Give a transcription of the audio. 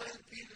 رَحْمَةِ